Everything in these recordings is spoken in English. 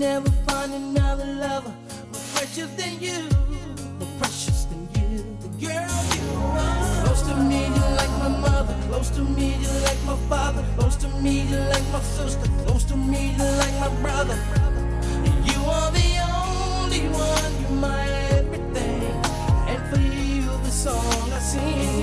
never find another lover more precious than you, more precious than you. The girl you are. Close to me, you're like my mother. Close to me, you're like my father. Close to me, you're like my sister. Close to me, you're like my brother. And you are the only one, you're my everything. And for you, the song I sing.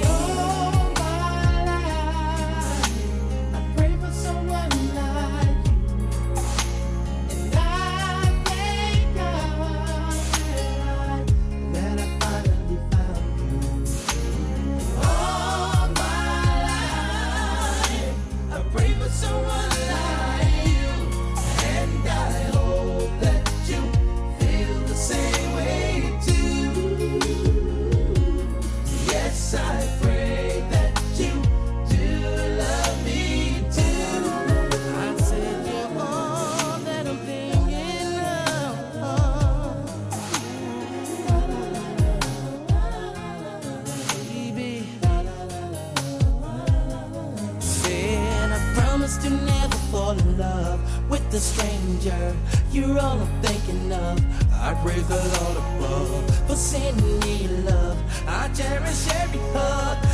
in love with a stranger you're all I'm thinking of. I praise the Lord above for sending me love. I cherish every hug.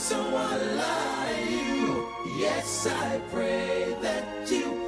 someone like you. Yes, I pray that you